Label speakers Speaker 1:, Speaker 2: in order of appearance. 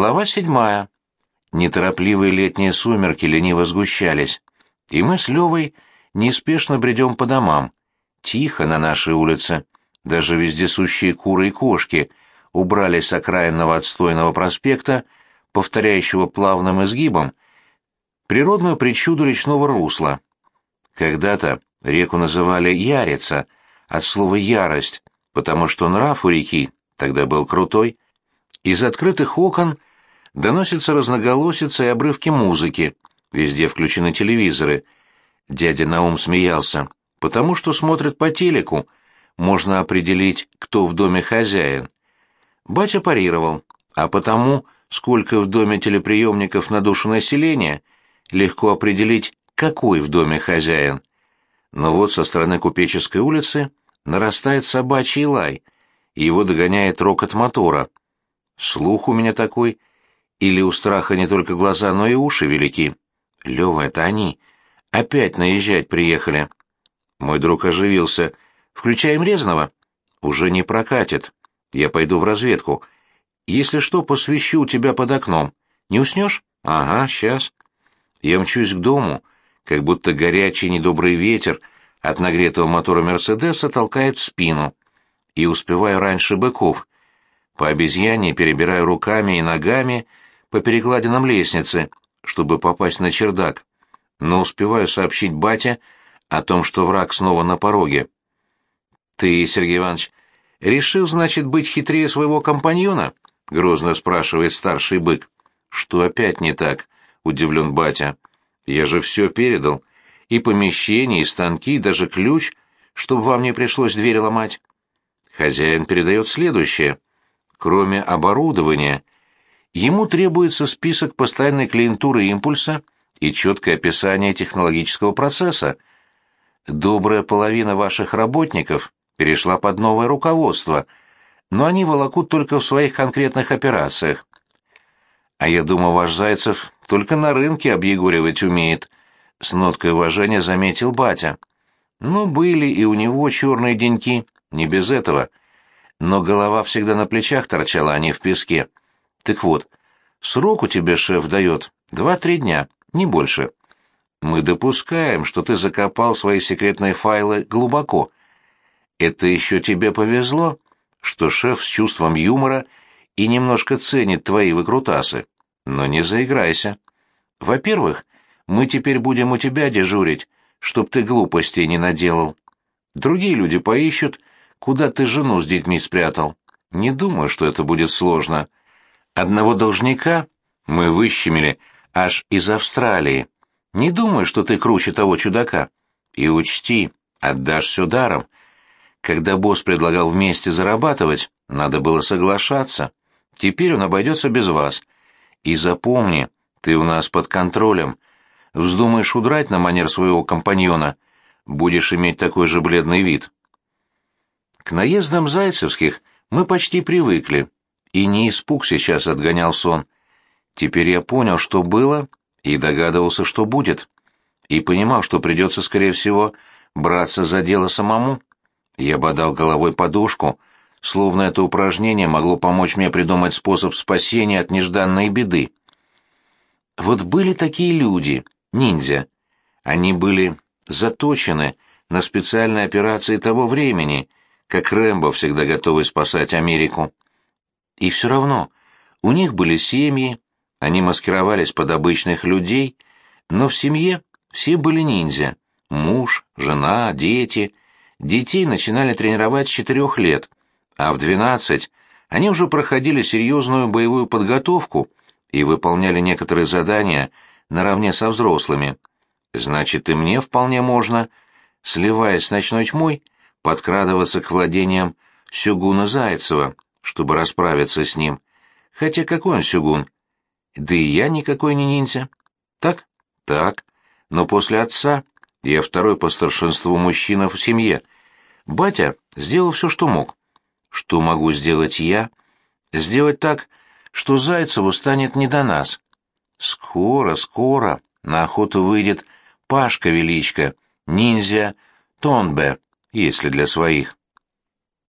Speaker 1: Глава седьмая. Неторопливые летние сумерки лениво сгущались, и мы с Левой неспешно бредем по домам. Тихо на нашей улице. Даже вездесущие куры и кошки убрались с окраинного отстойного проспекта, повторяющего плавным изгибом, природную причуду речного русла. Когда-то реку называли Ярица, от слова «ярость», потому что нрав у реки тогда был крутой. Из открытых окон доносится разноголосица и обрывки музыки, везде включены телевизоры. Дядя Наум смеялся, потому что смотрит по телеку, можно определить, кто в доме хозяин. Батя парировал, а потому, сколько в доме телеприемников на душу населения, легко определить, какой в доме хозяин. Но вот со стороны Купеческой улицы нарастает собачий лай, и его догоняет рокот мотора. Слух у меня такой, или у страха не только глаза, но и уши велики. Лёва, это они. Опять наезжать приехали. Мой друг оживился. Включаем резного? Уже не прокатит. Я пойду в разведку. Если что, посвящу тебя под окном. Не уснешь? Ага, сейчас. Я мчусь к дому, как будто горячий недобрый ветер от нагретого мотора Мерседеса толкает в спину. И успеваю раньше быков. По обезьяне перебираю руками и ногами по перекладинам лестницы, чтобы попасть на чердак. Но успеваю сообщить бате о том, что враг снова на пороге. «Ты, Сергей Иванович, решил, значит, быть хитрее своего компаньона?» — грозно спрашивает старший бык. «Что опять не так?» — удивлен батя. «Я же все передал. И помещение, и станки, и даже ключ, чтобы вам не пришлось дверь ломать». Хозяин передает следующее. Кроме оборудования, ему требуется список постоянной клиентуры импульса и четкое описание технологического процесса. Добрая половина ваших работников перешла под новое руководство, но они волокут только в своих конкретных операциях. А я думаю, ваш Зайцев только на рынке объегоривать умеет, — с ноткой уважения заметил батя. Ну, были и у него черные деньки, не без этого. Но голова всегда на плечах торчала, а не в песке. Так вот, срок у тебя шеф дает два-три дня, не больше. Мы допускаем, что ты закопал свои секретные файлы глубоко. Это еще тебе повезло, что шеф с чувством юмора и немножко ценит твои выкрутасы. Но не заиграйся. Во-первых, мы теперь будем у тебя дежурить, чтоб ты глупостей не наделал. Другие люди поищут, куда ты жену с детьми спрятал. Не думаю, что это будет сложно. Одного должника мы выщемили аж из Австралии. Не думаю, что ты круче того чудака. И учти, отдашь все даром. Когда босс предлагал вместе зарабатывать, надо было соглашаться. Теперь он обойдется без вас. И запомни, ты у нас под контролем. Вздумаешь удрать на манер своего компаньона, будешь иметь такой же бледный вид. К наездам зайцевских мы почти привыкли, и не испуг сейчас отгонял сон. Теперь я понял, что было, и догадывался, что будет. И понимал, что придется, скорее всего, браться за дело самому. Я бодал головой подушку, словно это упражнение могло помочь мне придумать способ спасения от нежданной беды. Вот были такие люди, ниндзя. Они были заточены на специальные операции того времени, как Рэмбо всегда готовый спасать Америку. И все равно, у них были семьи, они маскировались под обычных людей, но в семье все были ниндзя. Муж, жена, дети. Детей начинали тренировать с четырех лет, а в двенадцать они уже проходили серьезную боевую подготовку и выполняли некоторые задания наравне со взрослыми. Значит, и мне вполне можно, сливаясь с ночной тьмой, подкрадываться к владениям Сюгуна Зайцева, чтобы расправиться с ним. Хотя какой он Сюгун? Да и я никакой не ниндзя. Так? Так. Но после отца я второй по старшинству мужчина в семье. Батя сделал все, что мог. Что могу сделать я? Сделать так, что Зайцеву станет не до нас. Скоро, скоро на охоту выйдет Пашка Величко, ниндзя Тонбе, если для своих.